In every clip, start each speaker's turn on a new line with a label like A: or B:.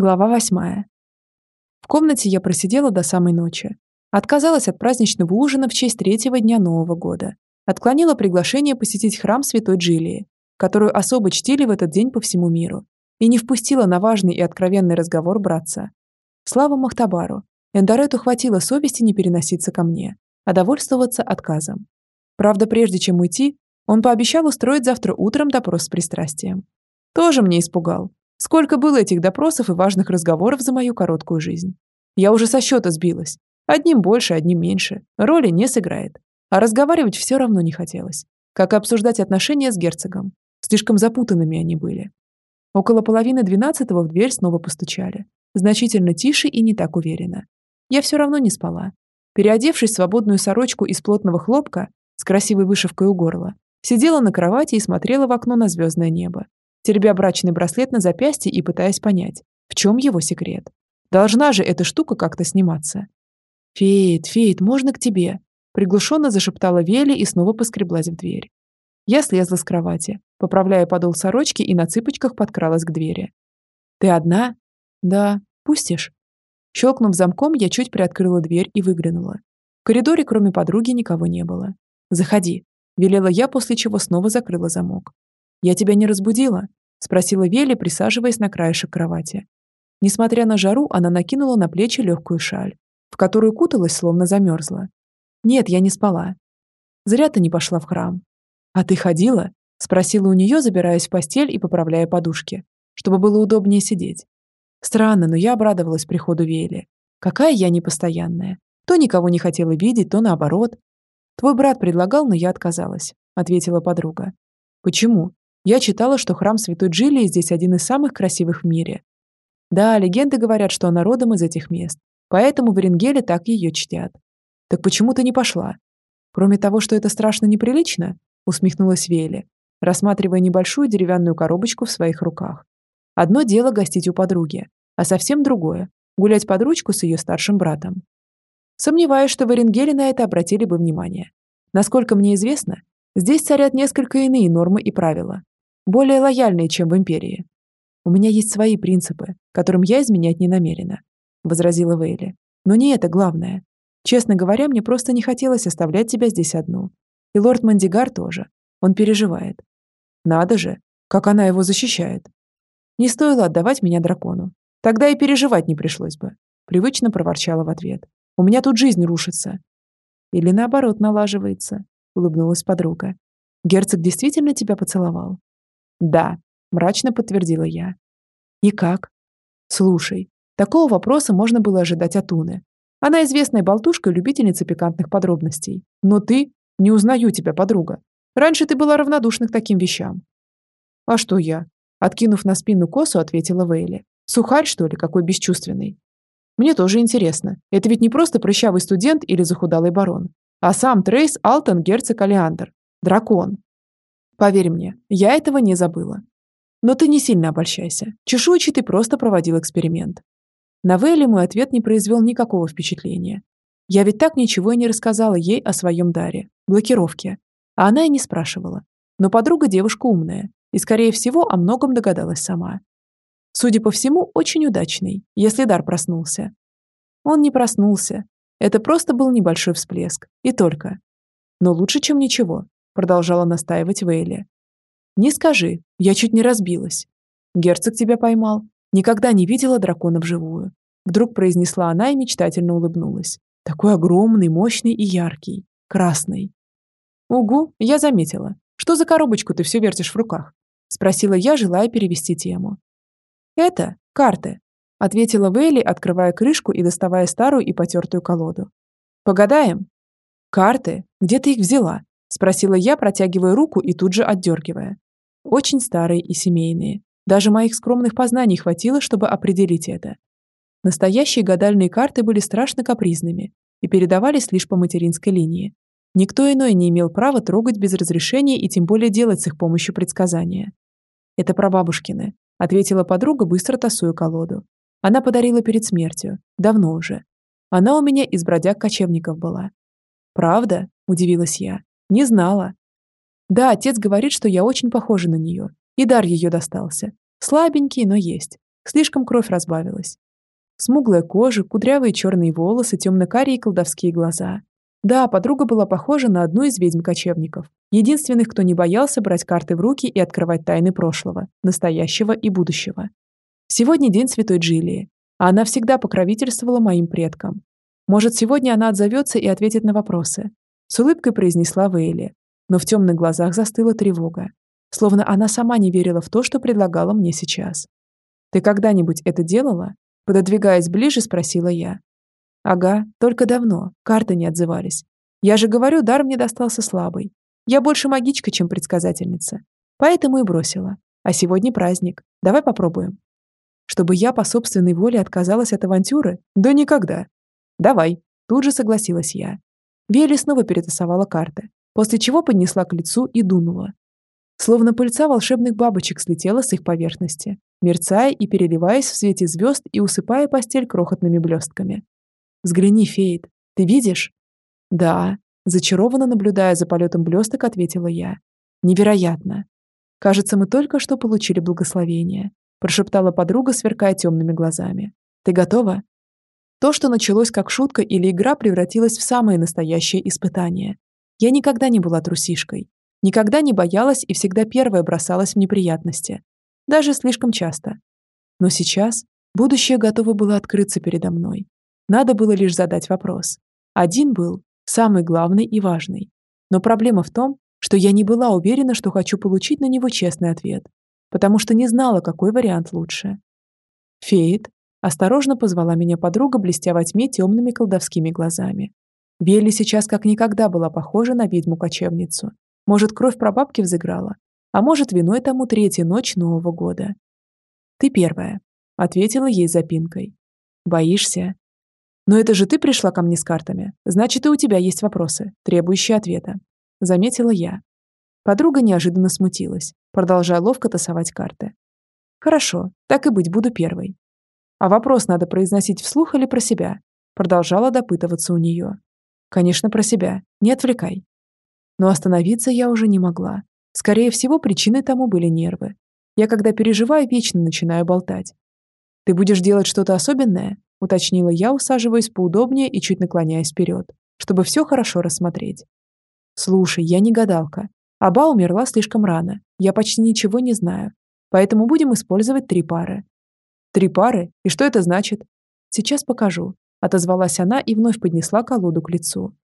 A: Глава восьмая. В комнате я просидела до самой ночи. Отказалась от праздничного ужина в честь третьего дня Нового года. Отклонила приглашение посетить храм Святой Джилии, которую особо чтили в этот день по всему миру, и не впустила на важный и откровенный разговор братца. Слава Махтабару, Эндарету хватило совести не переноситься ко мне, а довольствоваться отказом. Правда, прежде чем уйти, он пообещал устроить завтра утром допрос с пристрастием. Тоже мне испугал, Сколько было этих допросов и важных разговоров за мою короткую жизнь. Я уже со счета сбилась. Одним больше, одним меньше. Роли не сыграет. А разговаривать все равно не хотелось. Как и обсуждать отношения с герцогом. Слишком запутанными они были. Около половины двенадцатого в дверь снова постучали. Значительно тише и не так уверенно. Я все равно не спала. Переодевшись в свободную сорочку из плотного хлопка с красивой вышивкой у горла, сидела на кровати и смотрела в окно на звездное небо, теребя брачный браслет на запястье и пытаясь понять, в чем его секрет. Должна же эта штука как-то сниматься. «Фейт, Фейт, можно к тебе?» Приглушенно зашептала Вели и снова поскреблась в дверь. Я слезла с кровати, поправляя подол сорочки и на цыпочках подкралась к двери. «Ты одна?» «Да. Пустишь?» Щелкнув замком, я чуть приоткрыла дверь и выглянула. В коридоре, кроме подруги, никого не было. «Заходи», — велела я, после чего снова закрыла замок. «Я тебя не разбудила?» — спросила Вели, присаживаясь на краешек кровати. Несмотря на жару, она накинула на плечи легкую шаль, в которую куталась, словно замерзла. «Нет, я не спала». «Зря ты не пошла в храм». «А ты ходила?» — спросила у нее, забираясь в постель и поправляя подушки, чтобы было удобнее сидеть. Странно, но я обрадовалась приходу Вели. Какая я непостоянная. То никого не хотела видеть, то наоборот. Твой брат предлагал, но я отказалась, ответила подруга. Почему? Я читала, что храм Святой Джилии здесь один из самых красивых в мире. Да, легенды говорят, что она родом из этих мест, поэтому в Эренгеле так ее чтят. Так почему ты не пошла? Кроме того, что это страшно неприлично, усмехнулась Вели, рассматривая небольшую деревянную коробочку в своих руках. Одно дело гостить у подруги, а совсем другое – гулять под ручку с ее старшим братом. Сомневаюсь, что в Эренгеле на это обратили бы внимание. Насколько мне известно, здесь царят несколько иные нормы и правила, более лояльные, чем в империи. У меня есть свои принципы, которым я изменять не намерена, возразила Вейли. Но не это главное. Честно говоря, мне просто не хотелось оставлять тебя здесь одну. И лорд Мандигар тоже. Он переживает. Надо же, как она его защищает. Не стоило отдавать меня дракону. Тогда и переживать не пришлось бы. Привычно проворчала в ответ. У меня тут жизнь рушится. Или наоборот налаживается, улыбнулась подруга. Герцог действительно тебя поцеловал? «Да», — мрачно подтвердила я. «И как?» «Слушай, такого вопроса можно было ожидать от Уны. Она известная болтушка и любительница пикантных подробностей. Но ты... Не узнаю тебя, подруга. Раньше ты была равнодушна к таким вещам». «А что я?» Откинув на спину косу, ответила Вейли. «Сухарь, что ли, какой бесчувственный?» «Мне тоже интересно. Это ведь не просто прыщавый студент или захудалый барон, а сам Трейс Алтон Герцог Алиандр. Дракон. Поверь мне, я этого не забыла. Но ты не сильно обольщайся. Чешуйчатый просто проводил эксперимент. На Вэлли мой ответ не произвел никакого впечатления. Я ведь так ничего и не рассказала ей о своем даре, блокировке. А она и не спрашивала. Но подруга девушка умная и, скорее всего, о многом догадалась сама. Судя по всему, очень удачный, если дар проснулся. Он не проснулся. Это просто был небольшой всплеск. И только. Но лучше, чем ничего продолжала настаивать Вейли. «Не скажи, я чуть не разбилась. Герцог тебя поймал. Никогда не видела дракона вживую». Вдруг произнесла она и мечтательно улыбнулась. «Такой огромный, мощный и яркий. Красный». «Угу, я заметила. Что за коробочку ты все вертишь в руках?» Спросила я, желая перевести тему. «Это карты», — ответила Вейли, открывая крышку и доставая старую и потертую колоду. «Погадаем?» «Карты? Где ты их взяла?» Спросила я, протягивая руку и тут же отдергивая. Очень старые и семейные. Даже моих скромных познаний хватило, чтобы определить это. Настоящие гадальные карты были страшно капризными и передавались лишь по материнской линии. Никто иной не имел права трогать без разрешения и тем более делать с их помощью предсказания. «Это прабабушкины», — ответила подруга, быстро тасуя колоду. «Она подарила перед смертью. Давно уже. Она у меня из бродяг-кочевников была». «Правда?» — удивилась я. Не знала. Да, отец говорит, что я очень похожа на нее. И дар ее достался. Слабенький, но есть. Слишком кровь разбавилась. Смуглая кожа, кудрявые черные волосы, темно-карие колдовские глаза. Да, подруга была похожа на одну из ведьм-кочевников. Единственных, кто не боялся брать карты в руки и открывать тайны прошлого, настоящего и будущего. Сегодня день Святой Джилии, а она всегда покровительствовала моим предкам. Может, сегодня она отзовется и ответит на вопросы. С улыбкой произнесла Вейли, но в темных глазах застыла тревога. Словно она сама не верила в то, что предлагала мне сейчас. «Ты когда-нибудь это делала?» Пододвигаясь ближе, спросила я. Ага, только давно, карты не отзывались. Я же говорю, дар мне достался слабый. Я больше магичка, чем предсказательница. Поэтому и бросила. А сегодня праздник. Давай попробуем. Чтобы я по собственной воле отказалась от авантюры? Да никогда. Давай. Тут же согласилась я. Вели снова перетасовала карты, после чего поднесла к лицу и дунула. Словно пыльца волшебных бабочек слетела с их поверхности, мерцая и переливаясь в свете звезд и усыпая постель крохотными блестками. Взгляни, Фейд, ты видишь? Да, зачарованно наблюдая за полетом блесток, ответила я. Невероятно. Кажется, мы только что получили благословение, прошептала подруга, сверкая темными глазами. Ты готова? То, что началось как шутка или игра, превратилось в самое настоящее испытание. Я никогда не была трусишкой. Никогда не боялась и всегда первая бросалась в неприятности. Даже слишком часто. Но сейчас будущее готово было открыться передо мной. Надо было лишь задать вопрос. Один был, самый главный и важный. Но проблема в том, что я не была уверена, что хочу получить на него честный ответ, потому что не знала, какой вариант лучше. «Фейт», — осторожно позвала меня подруга, блестя во тьме темными колдовскими глазами. Вели сейчас как никогда была похожа на ведьму-кочевницу. Может, кровь прабабки взыграла, а может, виной тому третья ночь Нового года. «Ты первая», — ответила ей запинкой. «Боишься?» «Но это же ты пришла ко мне с картами. Значит, и у тебя есть вопросы, требующие ответа», — заметила я. Подруга неожиданно смутилась, продолжая ловко тасовать карты. «Хорошо, так и быть, буду первой». «А вопрос надо произносить вслух или про себя?» Продолжала допытываться у нее. «Конечно, про себя. Не отвлекай». Но остановиться я уже не могла. Скорее всего, причиной тому были нервы. Я, когда переживаю, вечно начинаю болтать. «Ты будешь делать что-то особенное?» — уточнила я, усаживаясь поудобнее и чуть наклоняясь вперед, чтобы все хорошо рассмотреть. «Слушай, я не гадалка. Аба умерла слишком рано. Я почти ничего не знаю. Поэтому будем использовать три пары». «Три пары? И что это значит?» «Сейчас покажу», — отозвалась она и вновь поднесла колоду к лицу.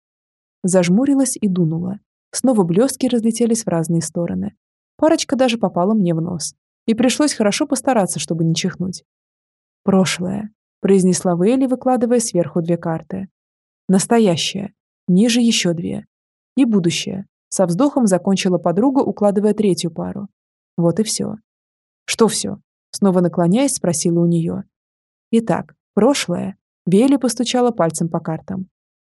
A: Зажмурилась и дунула. Снова блестки разлетелись в разные стороны. Парочка даже попала мне в нос. И пришлось хорошо постараться, чтобы не чихнуть. Прошлое произнесла Вэлли, выкладывая сверху две карты. Настоящее. Ниже еще две. И будущее. Со вздохом закончила подруга, укладывая третью пару. Вот и все. Что все? Снова наклоняясь, спросила у нее. Итак, прошлое. Вели постучала пальцем по картам.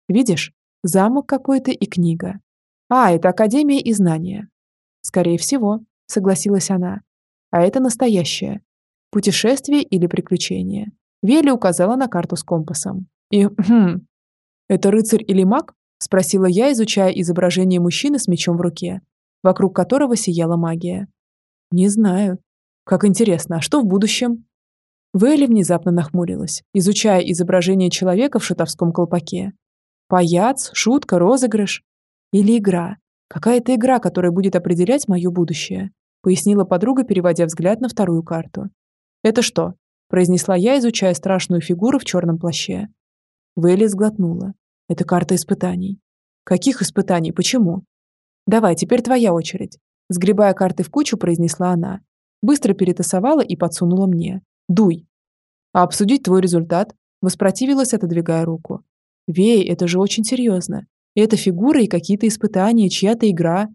A: Видишь? Замок какой-то и книга. А, это Академия и знания. Скорее всего, согласилась она. А это настоящее. Путешествие или приключение. Вели указала на карту с компасом. И, хм, это рыцарь или маг? Спросила я, изучая изображение мужчины с мечом в руке, вокруг которого сияла магия. Не знаю. Как интересно, а что в будущем? Вэлли внезапно нахмурилась, изучая изображение человека в шутовском колпаке. Паяц, шутка, розыгрыш? Или игра? Какая-то игра, которая будет определять мое будущее, пояснила подруга, переводя взгляд на вторую карту. Это что, произнесла я, изучая страшную фигуру в черном плаще. Вэлли сглотнула. Это карта испытаний. Каких испытаний? Почему? Давай, теперь твоя очередь. Сгребая карты в кучу, произнесла она. Быстро перетасовала и подсунула мне. Дуй. А обсудить твой результат? Воспротивилась, отодвигая руку. Вей, это же очень серьезно. Это фигура и какие-то испытания, чья-то игра.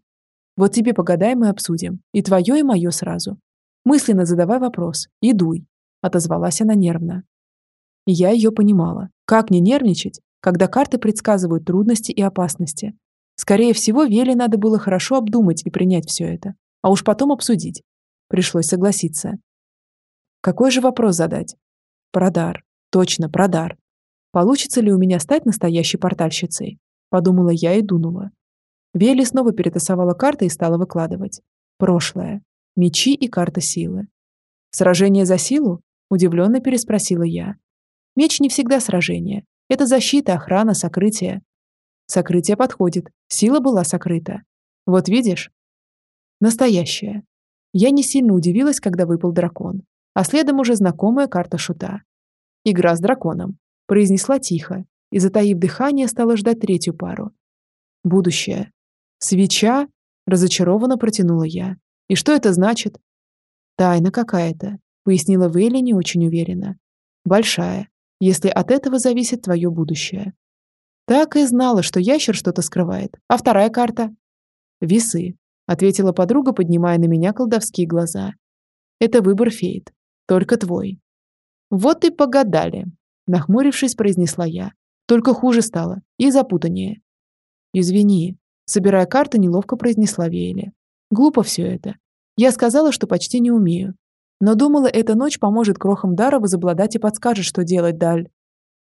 A: Вот тебе погадаем и обсудим. И твое, и мое сразу. Мысленно задавай вопрос. И дуй отозвалась она нервно. И я ее понимала. Как не нервничать, когда карты предсказывают трудности и опасности? Скорее всего, Веле надо было хорошо обдумать и принять все это, а уж потом обсудить. Пришлось согласиться. Какой же вопрос задать? Про дар. Точно, про дар. Получится ли у меня стать настоящей портальщицей? Подумала я и дунула. Вели снова перетасовала карты и стала выкладывать. Прошлое. Мечи и карта силы. Сражение за силу? Удивленно переспросила я. Меч не всегда сражение. Это защита, охрана, сокрытие. Сокрытие подходит. Сила была сокрыта. Вот видишь? Настоящая. Я не сильно удивилась, когда выпал дракон. А следом уже знакомая карта шута. «Игра с драконом», — произнесла тихо, и, затаив дыхание, стала ждать третью пару. «Будущее. Свеча?» — разочарованно протянула я. «И что это значит?» «Тайна какая-то», — пояснила Вейли не очень уверенно. «Большая, если от этого зависит твое будущее». Так и знала, что ящер что-то скрывает. А вторая карта? «Весы», — ответила подруга, поднимая на меня колдовские глаза. «Это выбор фейт. Только твой». «Вот и погадали», — нахмурившись, произнесла я. «Только хуже стало и запутаннее». «Извини», — собирая карты, неловко произнесла Вейли. «Глупо все это. Я сказала, что почти не умею. Но думала, эта ночь поможет крохам дара возобладать и подскажет, что делать даль.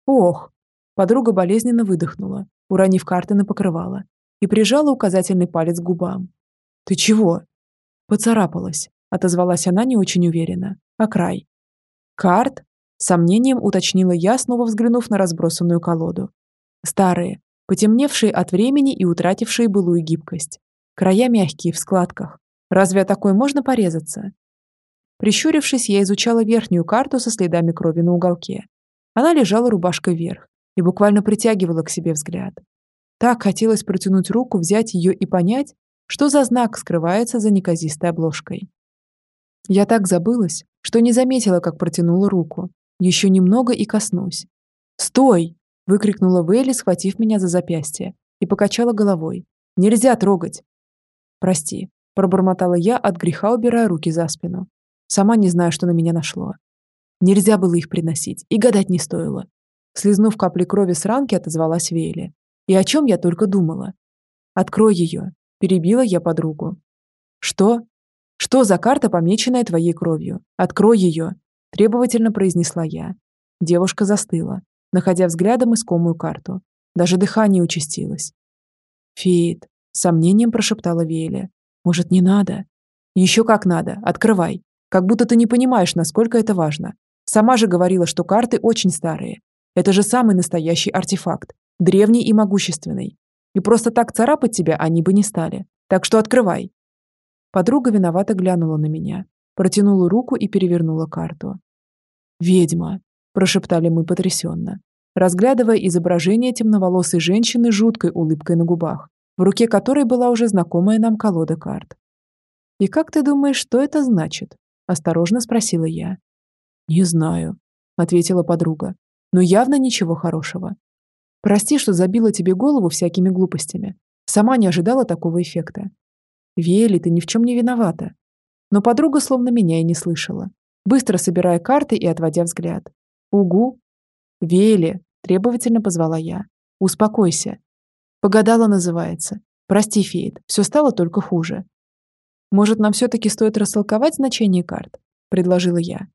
A: Ох!» Подруга болезненно выдохнула, уронив карты на покрывало, и прижала указательный палец к губам. «Ты чего?» «Поцарапалась», — отозвалась она не очень уверенно. «А край?» «Карт?» Сомнением уточнила я, снова взглянув на разбросанную колоду. Старые, потемневшие от времени и утратившие былую гибкость. Края мягкие, в складках. Разве о такой можно порезаться? Прищурившись, я изучала верхнюю карту со следами крови на уголке. Она лежала рубашкой вверх и буквально притягивала к себе взгляд. Так хотелось протянуть руку, взять ее и понять, что за знак скрывается за неказистой обложкой. Я так забылась, что не заметила, как протянула руку, еще немного и коснусь. «Стой!» — выкрикнула Вейли, схватив меня за запястье, и покачала головой. «Нельзя трогать!» «Прости», — пробормотала я, от греха убирая руки за спину. Сама не знаю, что на меня нашло. Нельзя было их приносить, и гадать не стоило. Слизнув капли крови с ранки, отозвалась Вейли. И о чем я только думала. «Открой ее», — перебила я подругу. «Что? Что за карта, помеченная твоей кровью? Открой ее!» Требовательно произнесла я. Девушка застыла, находя взглядом искомую карту. Даже дыхание участилось. «Фит», — сомнением прошептала Веля. «Может, не надо?» «Еще как надо. Открывай. Как будто ты не понимаешь, насколько это важно. Сама же говорила, что карты очень старые. Это же самый настоящий артефакт. Древний и могущественный. И просто так царапать тебя они бы не стали. Так что открывай». Подруга виновато глянула на меня, протянула руку и перевернула карту. «Ведьма», – прошептали мы потрясенно, разглядывая изображение темноволосой женщины с жуткой улыбкой на губах, в руке которой была уже знакомая нам колода карт. «И как ты думаешь, что это значит?» – осторожно спросила я. «Не знаю», – ответила подруга, – «но явно ничего хорошего. Прости, что забила тебе голову всякими глупостями. Сама не ожидала такого эффекта. Вели, ты ни в чем не виновата. Но подруга словно меня и не слышала, быстро собирая карты и отводя взгляд. «Угу!» «Вели!» – требовательно позвала я. «Успокойся!» «Погадала» называется. «Прости, Фейд, все стало только хуже». «Может, нам все-таки стоит растолковать значение карт?» – предложила я.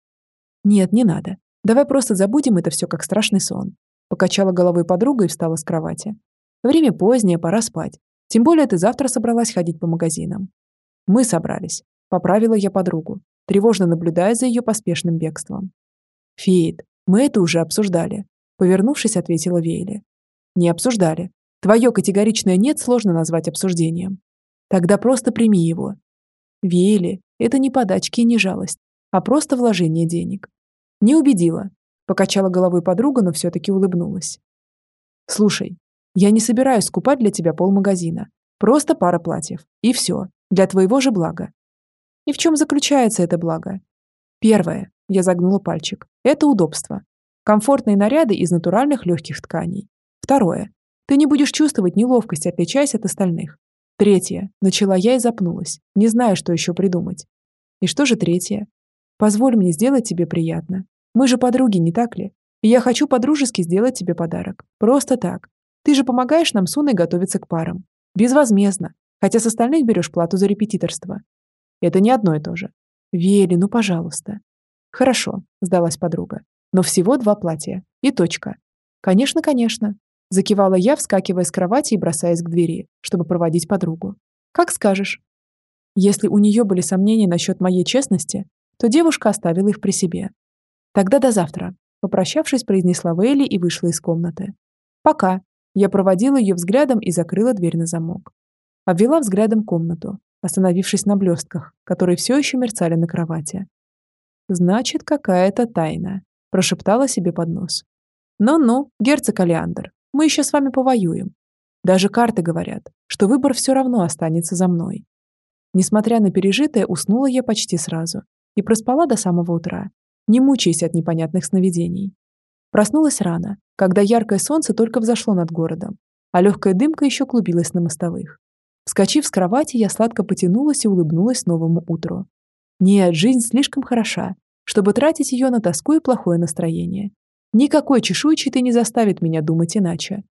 A: «Нет, не надо. Давай просто забудем это все как страшный сон». Покачала головой подруга и встала с кровати. «Время позднее, пора спать. Тем более ты завтра собралась ходить по магазинам». «Мы собрались. Поправила я подругу, тревожно наблюдая за ее поспешным бегством. «Фейд, мы это уже обсуждали», — повернувшись, ответила Вейли. «Не обсуждали. Твое категоричное «нет» сложно назвать обсуждением. Тогда просто прими его. Вейли, это не подачки и не жалость, а просто вложение денег. Не убедила. Покачала головой подруга, но все-таки улыбнулась. Слушай, я не собираюсь скупать для тебя полмагазина. Просто пара платьев. И все. Для твоего же блага. И в чем заключается это благо? Первое, я загнула пальчик, это удобство. Комфортные наряды из натуральных легких тканей. Второе, ты не будешь чувствовать неловкость, отличаясь от остальных. Третье, начала я и запнулась, не зная, что еще придумать. И что же третье? Позволь мне сделать тебе приятно. Мы же подруги, не так ли? И я хочу подружески сделать тебе подарок. Просто так. Ты же помогаешь нам с Уной готовиться к парам. Безвозмездно, хотя с остальных берешь плату за репетиторство. Это не одно и то же. Вели, ну пожалуйста. Хорошо, сдалась подруга. Но всего два платья. И точка. Конечно, конечно. Закивала я, вскакивая с кровати и бросаясь к двери, чтобы проводить подругу. Как скажешь. Если у нее были сомнения насчет моей честности, то девушка оставила их при себе. Тогда до завтра. Попрощавшись, произнесла Вейли и вышла из комнаты. Пока. Я проводила ее взглядом и закрыла дверь на замок. Обвела взглядом комнату, остановившись на блестках, которые все еще мерцали на кровати. «Значит, какая-то тайна», – прошептала себе под нос. «Ну-ну, герцог Алиандр, мы еще с вами повоюем. Даже карты говорят, что выбор все равно останется за мной». Несмотря на пережитое, уснула я почти сразу и проспала до самого утра, не мучаясь от непонятных сновидений. Проснулась рано, когда яркое солнце только взошло над городом, а легкая дымка еще клубилась на мостовых. Вскочив с кровати, я сладко потянулась и улыбнулась новому утру. Нет, жизнь слишком хороша, чтобы тратить ее на тоску и плохое настроение. Никакой чешуйчатый не заставит меня думать иначе.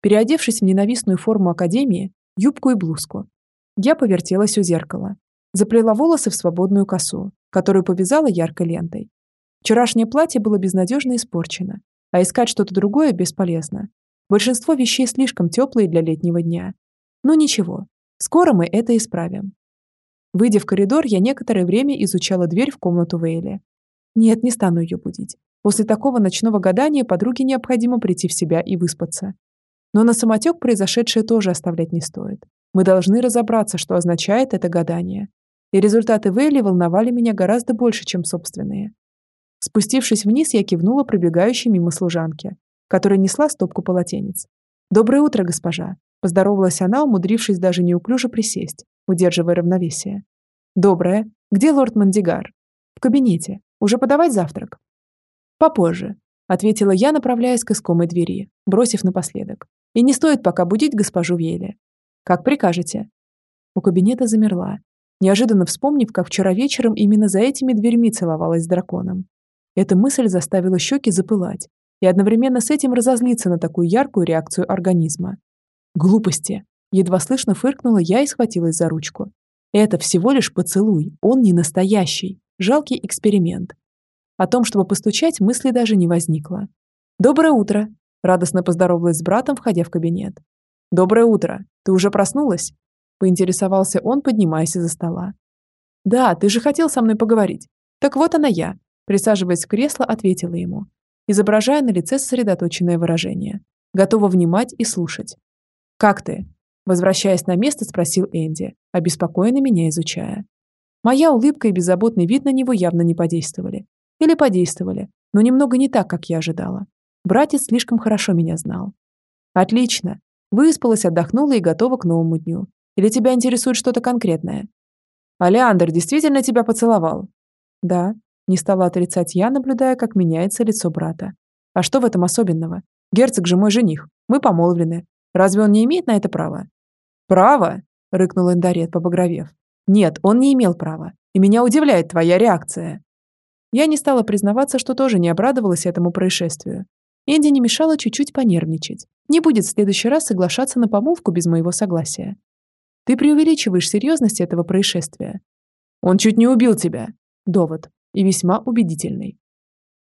A: Переодевшись в ненавистную форму академии, юбку и блузку, я повертелась у зеркала. Заплела волосы в свободную косу, которую повязала яркой лентой. Вчерашнее платье было безнадежно испорчено, а искать что-то другое бесполезно. Большинство вещей слишком теплые для летнего дня. Но ничего, скоро мы это исправим. Выйдя в коридор, я некоторое время изучала дверь в комнату Вейли. Нет, не стану ее будить. После такого ночного гадания подруге необходимо прийти в себя и выспаться. Но на самотек произошедшее тоже оставлять не стоит. Мы должны разобраться, что означает это гадание. И результаты Вейли волновали меня гораздо больше, чем собственные. Спустившись вниз, я кивнула пробегающей мимо служанке, которая несла стопку полотенец. «Доброе утро, госпожа!» Поздоровалась она, умудрившись даже неуклюже присесть, удерживая равновесие. «Доброе. Где лорд Мандигар?» «В кабинете. Уже подавать завтрак?» «Попозже», — ответила я, направляясь к искомой двери, бросив напоследок. «И не стоит пока будить госпожу Вейле. Как прикажете». У кабинета замерла, неожиданно вспомнив, как вчера вечером именно за этими дверьми целовалась с драконом. Эта мысль заставила щеки запылать и одновременно с этим разозлиться на такую яркую реакцию организма. Глупости. Едва слышно фыркнула я и схватилась за ручку. Это всего лишь поцелуй, он не настоящий, жалкий эксперимент. О том, чтобы постучать, мысли даже не возникло. «Доброе утро!» – радостно поздоровалась с братом, входя в кабинет. «Доброе утро! Ты уже проснулась?» – поинтересовался он, поднимаясь из-за стола. «Да, ты же хотел со мной поговорить. Так вот она я», – присаживаясь в кресло, ответила ему, изображая на лице сосредоточенное выражение. Готова внимать и слушать. «Как ты?» Возвращаясь на место, спросил Энди, обеспокоенно меня изучая. Моя улыбка и беззаботный вид на него явно не подействовали. Или подействовали, но немного не так, как я ожидала. Братец слишком хорошо меня знал. «Отлично. Выспалась, отдохнула и готова к новому дню. Или тебя интересует что-то конкретное?» «Алеандр действительно тебя поцеловал?» «Да», — не стала отрицать я, наблюдая, как меняется лицо брата. «А что в этом особенного? Герцог же мой жених. Мы помолвлены. Разве он не имеет на это права?» «Право?» — рыкнул Эндарет, побагровев. «Нет, он не имел права. И меня удивляет твоя реакция». Я не стала признаваться, что тоже не обрадовалась этому происшествию. Энди не мешало чуть-чуть понервничать. Не будет в следующий раз соглашаться на помолвку без моего согласия. Ты преувеличиваешь серьезность этого происшествия. Он чуть не убил тебя. Довод. И весьма убедительный.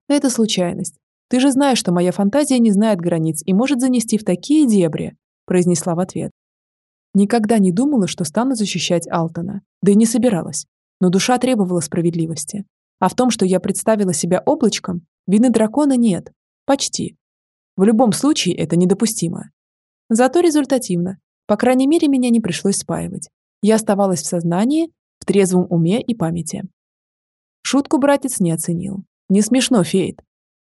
A: Это случайность. Ты же знаешь, что моя фантазия не знает границ и может занести в такие дебри, произнесла в ответ. Никогда не думала, что стану защищать Алтона. Да и не собиралась. Но душа требовала справедливости. А в том, что я представила себя облачком, вины дракона нет. Почти. В любом случае это недопустимо. Зато результативно. По крайней мере, меня не пришлось спаивать. Я оставалась в сознании, в трезвом уме и памяти. Шутку братец не оценил. Не смешно, Фейт.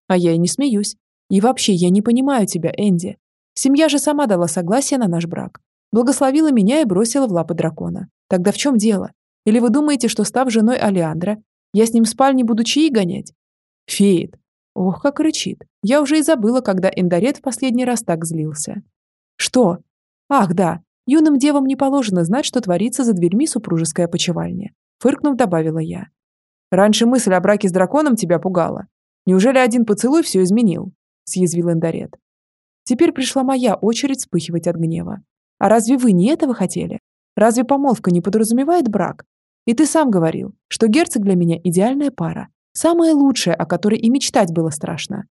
A: А я и не смеюсь. И вообще, я не понимаю тебя, Энди. Семья же сама дала согласие на наш брак. Благословила меня и бросила в лапы дракона. Тогда в чем дело? Или вы думаете, что, став женой Алиандра, я с ним в спальне буду чаи гонять? Феет. Ох, как рычит. Я уже и забыла, когда Эндарет в последний раз так злился. Что? Ах, да. Юным девам не положено знать, что творится за дверьми супружеская почевальня. Фыркнув, добавила я. Раньше мысль о браке с драконом тебя пугала. Неужели один поцелуй все изменил?» – съязвил Эндарет. Теперь пришла моя очередь вспыхивать от гнева. «А разве вы не этого хотели? Разве помолвка не подразумевает брак? И ты сам говорил, что герцог для меня идеальная пара, самая лучшая, о которой и мечтать было страшно».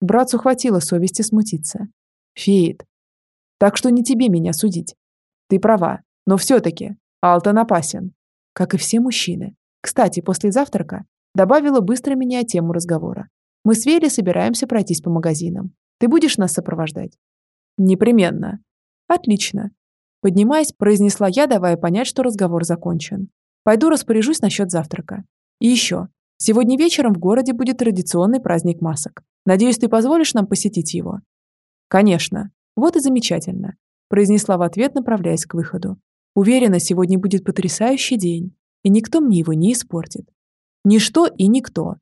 A: Братцу хватило совести смутиться. «Феид, так что не тебе меня судить. Ты права, но все-таки Алтон опасен, как и все мужчины. Кстати, после завтрака Добавила, быстро меняя тему разговора. Мы с Вели собираемся пройтись по магазинам. Ты будешь нас сопровождать? Непременно. Отлично. Поднимаясь, произнесла я, давая понять, что разговор закончен. Пойду распоряжусь насчет завтрака. И еще. Сегодня вечером в городе будет традиционный праздник масок. Надеюсь, ты позволишь нам посетить его? Конечно. Вот и замечательно. Произнесла в ответ, направляясь к выходу. Уверена, сегодня будет потрясающий день, и никто мне его не испортит. Ничто и никто